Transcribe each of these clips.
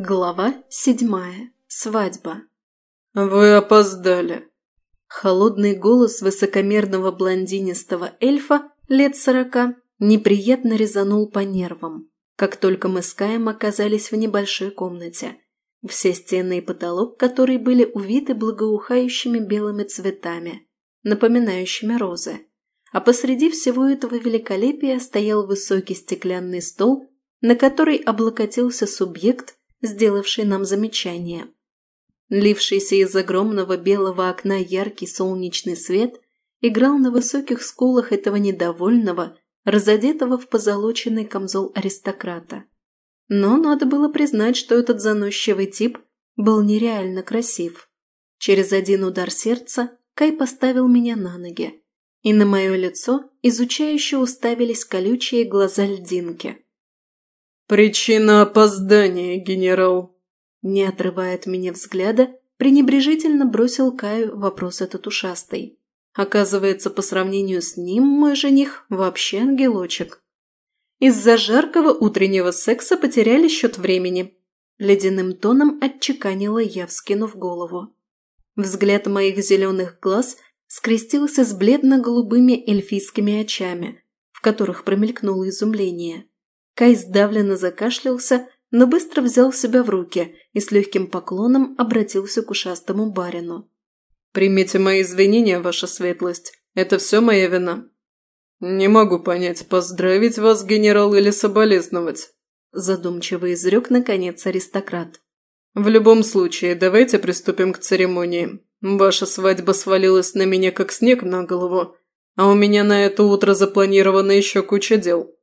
Глава седьмая. Свадьба. «Вы опоздали!» Холодный голос высокомерного блондинистого эльфа лет сорока неприятно резанул по нервам, как только мы с Каем оказались в небольшой комнате. Все стены и потолок, которые были увиты благоухающими белыми цветами, напоминающими розы. А посреди всего этого великолепия стоял высокий стеклянный стол, на который облокотился субъект, сделавший нам замечание. Лившийся из огромного белого окна яркий солнечный свет играл на высоких скулах этого недовольного, разодетого в позолоченный камзол аристократа. Но надо было признать, что этот заносчивый тип был нереально красив. Через один удар сердца Кай поставил меня на ноги, и на мое лицо изучающе уставились колючие глаза льдинки. «Причина опоздания, генерал!» Не отрывая от меня взгляда, пренебрежительно бросил Каю вопрос этот ушастый. Оказывается, по сравнению с ним мой жених вообще ангелочек. Из-за жаркого утреннего секса потеряли счет времени. Ледяным тоном отчеканила я, вскинув голову. Взгляд моих зеленых глаз скрестился с бледно-голубыми эльфийскими очами, в которых промелькнуло изумление. Кай сдавленно закашлялся, но быстро взял себя в руки и с легким поклоном обратился к ушастому барину. «Примите мои извинения, ваша светлость. Это все моя вина». «Не могу понять, поздравить вас, генерал, или соболезновать», задумчиво изрек, наконец, аристократ. «В любом случае, давайте приступим к церемонии. Ваша свадьба свалилась на меня, как снег на голову, а у меня на это утро запланировано еще куча дел».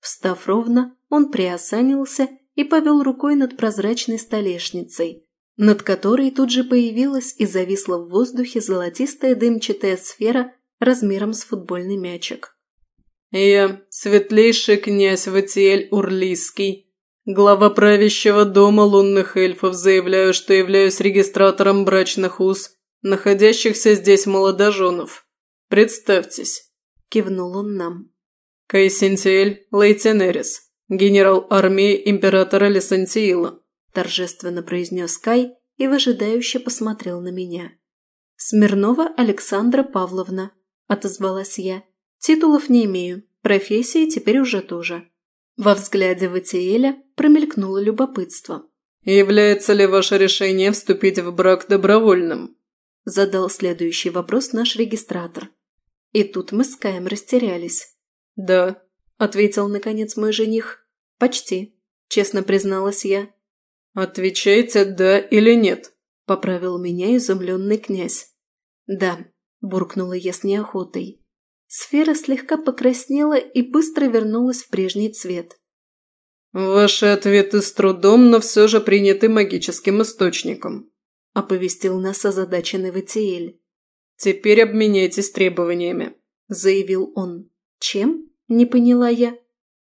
Встав ровно, он приосанился и повел рукой над прозрачной столешницей, над которой тут же появилась и зависла в воздухе золотистая дымчатая сфера размером с футбольный мячик. «Я, светлейший князь Ватиэль Урлийский, глава правящего дома лунных эльфов, заявляю, что являюсь регистратором брачных уз, находящихся здесь молодоженов. Представьтесь», – кивнул он нам. «Кайсентиэль Лейтенерис, генерал армии императора Лесантиила», торжественно произнес Кай и выжидающе посмотрел на меня. «Смирнова Александра Павловна», – отозвалась я. «Титулов не имею, профессии теперь уже тоже». Во взгляде Ватиэля промелькнуло любопытство. «Является ли ваше решение вступить в брак добровольным?» Задал следующий вопрос наш регистратор. И тут мы с Каем растерялись. «Да», – ответил, наконец, мой жених. «Почти», – честно призналась я. «Отвечайте «да» или «нет», – поправил меня изумленный князь. «Да», – буркнула я с неохотой. Сфера слегка покраснела и быстро вернулась в прежний цвет. «Ваши ответы с трудом, но все же приняты магическим источником», – оповестил нас озадаченный Ватиэль. «Теперь обменяйтесь требованиями», – заявил он. «Чем?» – не поняла я.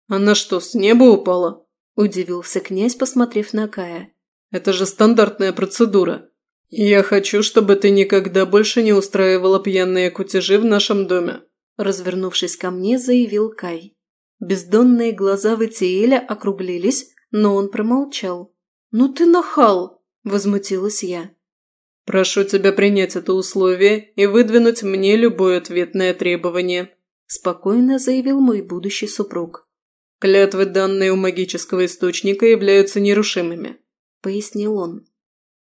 «Она что, с неба упала?» – удивился князь, посмотрев на Кая. «Это же стандартная процедура. Я хочу, чтобы ты никогда больше не устраивала пьяные кутежи в нашем доме», – развернувшись ко мне, заявил Кай. Бездонные глаза Ватиэля округлились, но он промолчал. «Ну ты нахал!» – возмутилась я. «Прошу тебя принять это условие и выдвинуть мне любое ответное требование», – спокойно заявил мой будущий супруг. «Клятвы, данные у магического источника, являются нерушимыми», – пояснил он.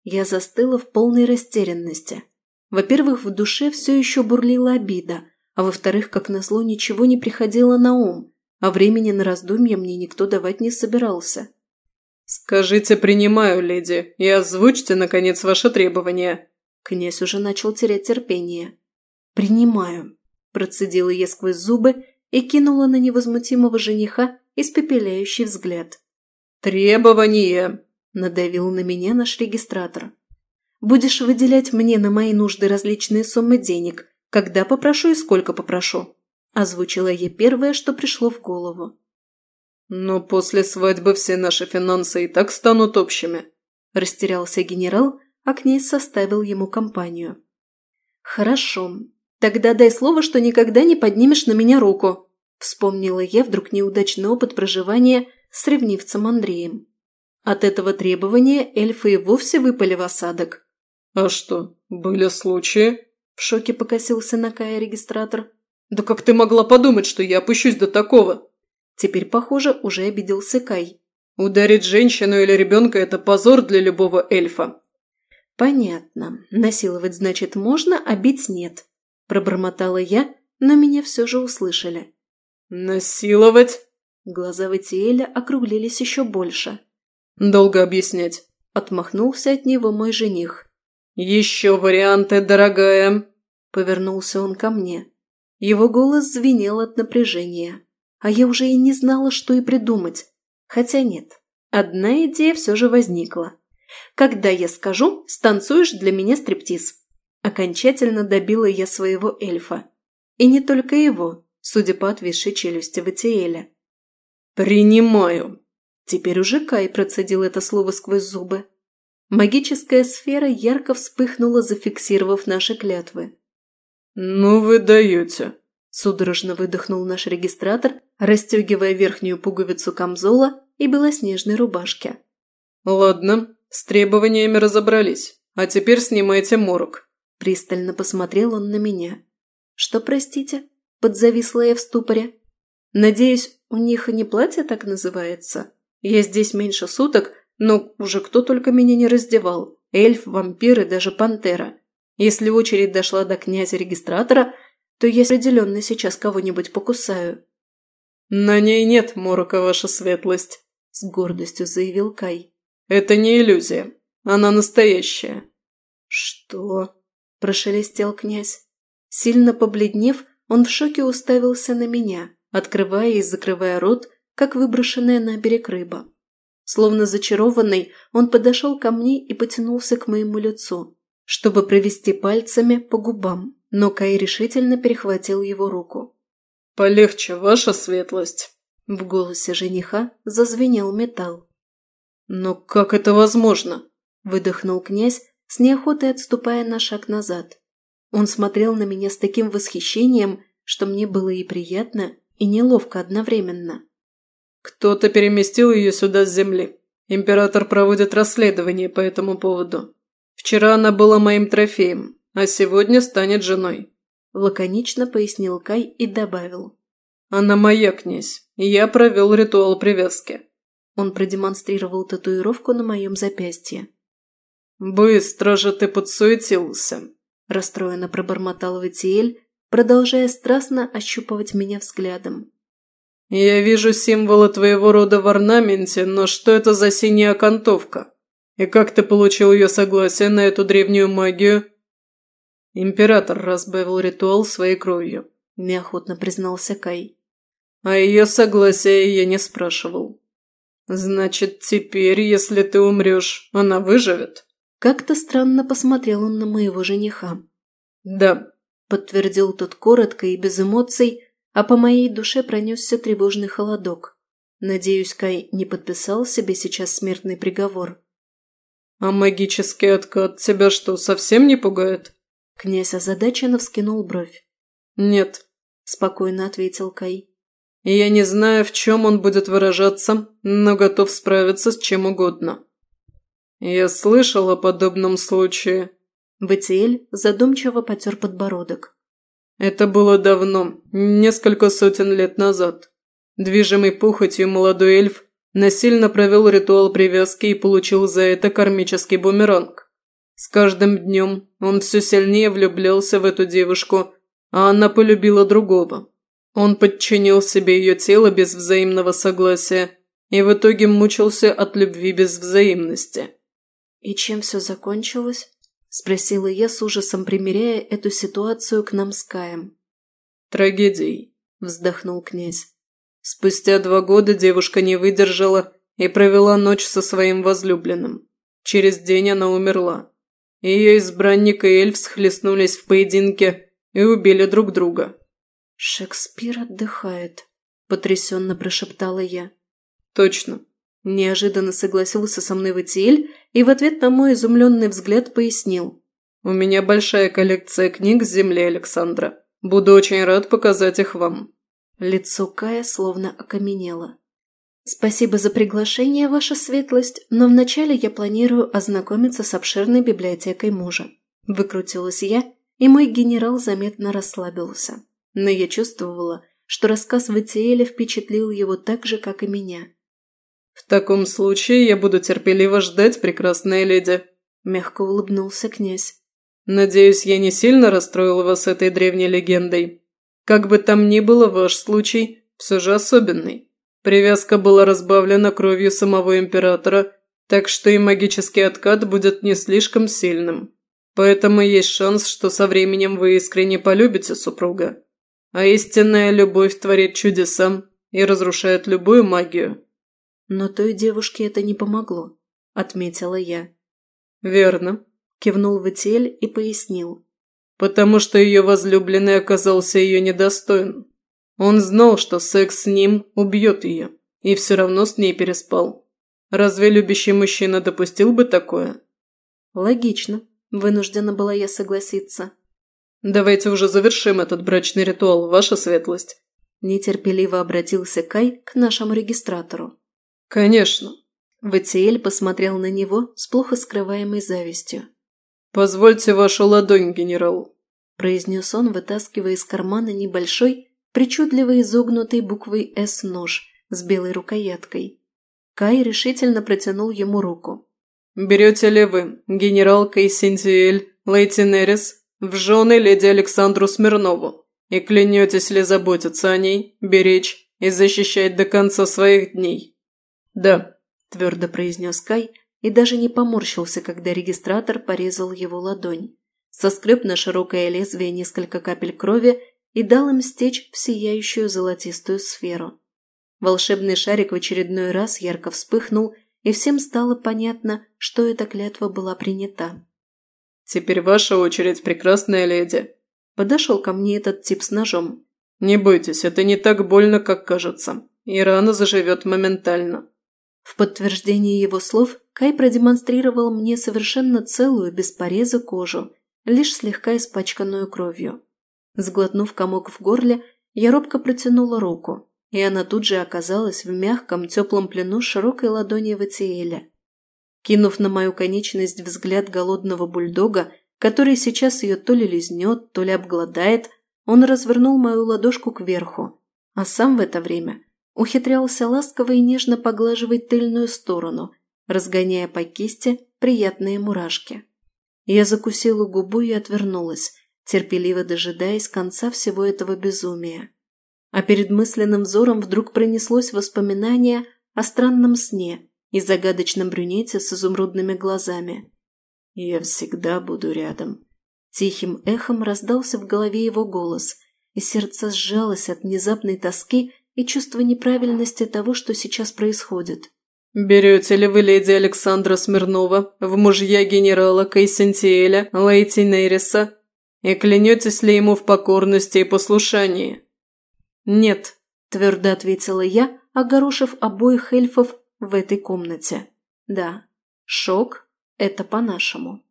Я застыла в полной растерянности. Во-первых, в душе все еще бурлила обида, а во-вторых, как назло, ничего не приходило на ум, а времени на раздумья мне никто давать не собирался. «Скажите «принимаю, леди», и озвучьте, наконец, ваши требования». Князь уже начал терять терпение. «Принимаю», Процедила я сквозь зубы и кинула на невозмутимого жениха испепеляющий взгляд. «Требование!» – надавил на меня наш регистратор. «Будешь выделять мне на мои нужды различные суммы денег, когда попрошу и сколько попрошу», – озвучила я первое, что пришло в голову. «Но после свадьбы все наши финансы и так станут общими», – растерялся генерал, а князь составил ему компанию. «Хорошо, «Тогда дай слово, что никогда не поднимешь на меня руку», – вспомнила я вдруг неудачный опыт проживания с ревнивцем Андреем. От этого требования эльфы и вовсе выпали в осадок. «А что, были случаи?» В шоке покосился на Кая регистратор. «Да как ты могла подумать, что я опущусь до такого?» Теперь, похоже, уже обиделся Кай. «Ударить женщину или ребенка – это позор для любого эльфа». «Понятно. Насиловать, значит, можно, а бить нет», – пробормотала я, но меня все же услышали. «Насиловать?» Глаза Ватиэля округлились еще больше. «Долго объяснять», – отмахнулся от него мой жених. «Еще варианты, дорогая!» – повернулся он ко мне. Его голос звенел от напряжения, а я уже и не знала, что и придумать. Хотя нет, одна идея все же возникла. Когда я скажу, станцуешь для меня стриптиз. Окончательно добила я своего эльфа. И не только его, судя по отвисшей челюсти Ватиэля. «Принимаю!» Теперь уже Кай процедил это слово сквозь зубы. Магическая сфера ярко вспыхнула, зафиксировав наши клятвы. «Ну вы даете!» – судорожно выдохнул наш регистратор, расстегивая верхнюю пуговицу камзола и белоснежной рубашки. «Ладно, с требованиями разобрались, а теперь снимайте морок». Пристально посмотрел он на меня. «Что, простите?» – подзависла я в ступоре. «Надеюсь, у них и не платье так называется? Я здесь меньше суток, но уже кто только меня не раздевал. Эльф, вампир и даже пантера. Если очередь дошла до князя-регистратора, то я определенно сейчас кого-нибудь покусаю. «На ней нет морока, ваша светлость», – с гордостью заявил Кай. «Это не иллюзия. Она настоящая». «Что?» – прошелестел князь. Сильно побледнев, он в шоке уставился на меня, открывая и закрывая рот, как выброшенная на берег рыба. Словно зачарованный, он подошел ко мне и потянулся к моему лицу, чтобы провести пальцами по губам, но Кай решительно перехватил его руку. «Полегче, ваша светлость!» В голосе жениха зазвенел металл. «Но как это возможно?» – выдохнул князь, с неохотой отступая на шаг назад. Он смотрел на меня с таким восхищением, что мне было и приятно, и неловко одновременно. Кто-то переместил ее сюда с земли. Император проводит расследование по этому поводу. Вчера она была моим трофеем, а сегодня станет женой. Лаконично пояснил Кай и добавил. Она моя, князь, и я провел ритуал привязки. Он продемонстрировал татуировку на моем запястье. «Быстро же ты подсуетился!» – расстроенно пробормотал Ватиэль, продолжая страстно ощупывать меня взглядом. «Я вижу символы твоего рода в орнаменте, но что это за синяя окантовка? И как ты получил ее согласие на эту древнюю магию?» «Император разбавил ритуал своей кровью», – неохотно признался Кай. «А ее согласия я не спрашивал». «Значит, теперь, если ты умрешь, она выживет?» Как-то странно посмотрел он на моего жениха. «Да», – подтвердил тот коротко и без эмоций, а по моей душе пронесся тревожный холодок. Надеюсь, Кай не подписал себе сейчас смертный приговор. «А магический откат тебя что, совсем не пугает?» Князь озадаченно вскинул бровь. «Нет», – спокойно ответил Кай. «Я не знаю, в чем он будет выражаться, но готов справиться с чем угодно». «Я слышал о подобном случае». Батиэль задумчиво потер подбородок. Это было давно, несколько сотен лет назад. Движимый пухотью молодой эльф насильно провел ритуал привязки и получил за это кармический бумеранг. С каждым днем он все сильнее влюблялся в эту девушку, а она полюбила другого. Он подчинил себе ее тело без взаимного согласия и в итоге мучился от любви без взаимности. «И чем все закончилось?» – спросила я с ужасом, примеряя эту ситуацию к нам с Каем. «Трагедией», – вздохнул князь. Спустя два года девушка не выдержала и провела ночь со своим возлюбленным. Через день она умерла. Ее избранник и эльф схлестнулись в поединке и убили друг друга. «Шекспир отдыхает», – потрясенно прошептала я. «Точно. Неожиданно согласился со мной Ватиэль и в ответ на мой изумленный взгляд пояснил. «У меня большая коллекция книг с земли Александра. Буду очень рад показать их вам». Лицо Кая словно окаменело. «Спасибо за приглашение, ваша светлость, но вначале я планирую ознакомиться с обширной библиотекой мужа». Выкрутилась я, и мой генерал заметно расслабился. Но я чувствовала, что рассказ Ватиэля впечатлил его так же, как и меня. «В таком случае я буду терпеливо ждать, прекрасная леди», – мягко улыбнулся князь. «Надеюсь, я не сильно расстроил вас этой древней легендой. Как бы там ни было, ваш случай все же особенный. Привязка была разбавлена кровью самого императора, так что и магический откат будет не слишком сильным. Поэтому есть шанс, что со временем вы искренне полюбите супруга. А истинная любовь творит чудеса и разрушает любую магию. Но той девушке это не помогло, отметила я. Верно, кивнул Ватель и пояснил. Потому что ее возлюбленный оказался ее недостоин. Он знал, что секс с ним убьет ее, и все равно с ней переспал. Разве любящий мужчина допустил бы такое? Логично. Вынуждена была я согласиться. «Давайте уже завершим этот брачный ритуал, ваша светлость», – нетерпеливо обратился Кай к нашему регистратору. «Конечно». Ватиэль посмотрел на него с плохо скрываемой завистью. «Позвольте вашу ладонь, генерал», – произнес он, вытаскивая из кармана небольшой, причудливо изогнутой буквой «С» нож с белой рукояткой. Кай решительно протянул ему руку. «Берете ли вы, генерал Кейсинтиэль Лейтинерис, в жены леди Александру Смирнову, и клянетесь ли заботиться о ней, беречь и защищать до конца своих дней?» «Да», – твердо произнес Кай и даже не поморщился, когда регистратор порезал его ладонь. Соскреб на широкое лезвие несколько капель крови и дал им стечь в сияющую золотистую сферу. Волшебный шарик в очередной раз ярко вспыхнул, и всем стало понятно, что эта клятва была принята. «Теперь ваша очередь, прекрасная леди!» Подошел ко мне этот тип с ножом. «Не бойтесь, это не так больно, как кажется, и рана заживет моментально». В подтверждение его слов Кай продемонстрировал мне совершенно целую, без пореза кожу, лишь слегка испачканную кровью. Сглотнув комок в горле, я робко протянула руку, и она тут же оказалась в мягком, теплом плену широкой ладони Ватиэля. Кинув на мою конечность взгляд голодного бульдога, который сейчас ее то ли лизнет, то ли обгладает, он развернул мою ладошку кверху, а сам в это время ухитрялся ласково и нежно поглаживать тыльную сторону, разгоняя по кисти приятные мурашки. Я закусила губу и отвернулась, терпеливо дожидаясь конца всего этого безумия. А перед мысленным взором вдруг пронеслось воспоминание о странном сне и загадочном брюнете с изумрудными глазами. «Я всегда буду рядом». Тихим эхом раздался в голове его голос, и сердце сжалось от внезапной тоски и чувства неправильности того, что сейчас происходит. «Берете ли вы леди Александра Смирнова в мужья генерала Кайсентиэля Лейти Нейриса и клянетесь ли ему в покорности и послушании?» «Нет», – твердо ответила я, огорошив обоих эльфов в этой комнате. «Да, шок – это по-нашему».